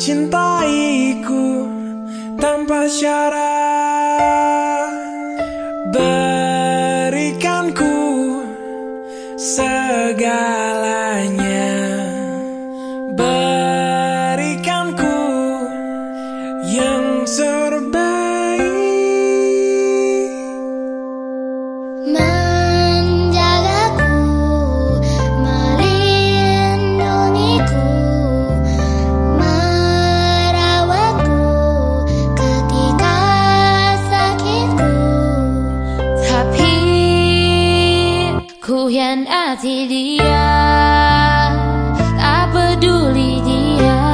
cintaiku tanpa syarat Berikan ku segalanya Berikan ku yang terbaik. dan hati dia. Tak peduli dia.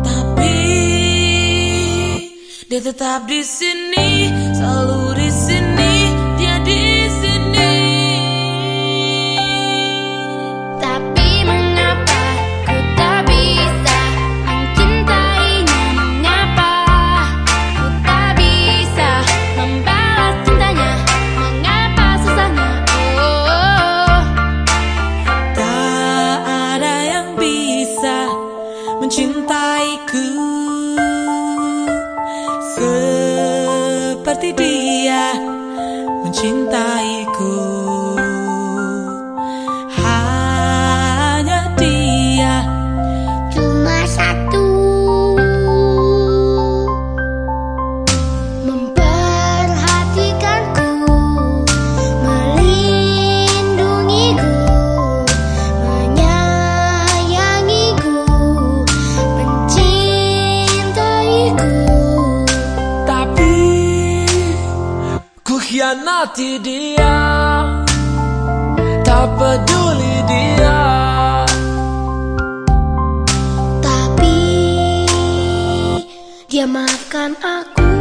Tapi dia tetap di sini, selalu di sini. Hianati dia. Tak peduli dia. Tapi Dia maafkan aku.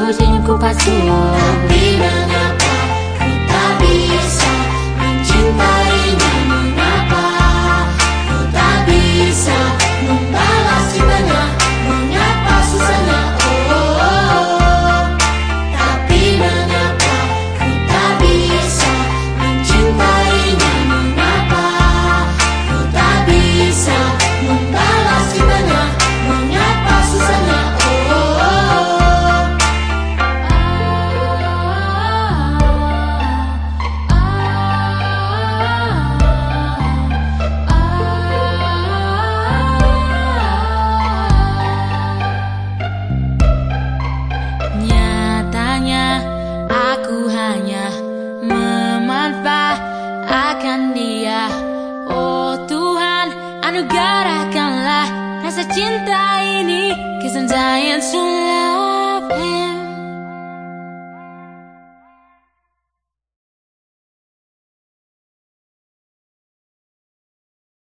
nos vimos passear. gerakanlah rasa cinta ini kusengaja untuk love him.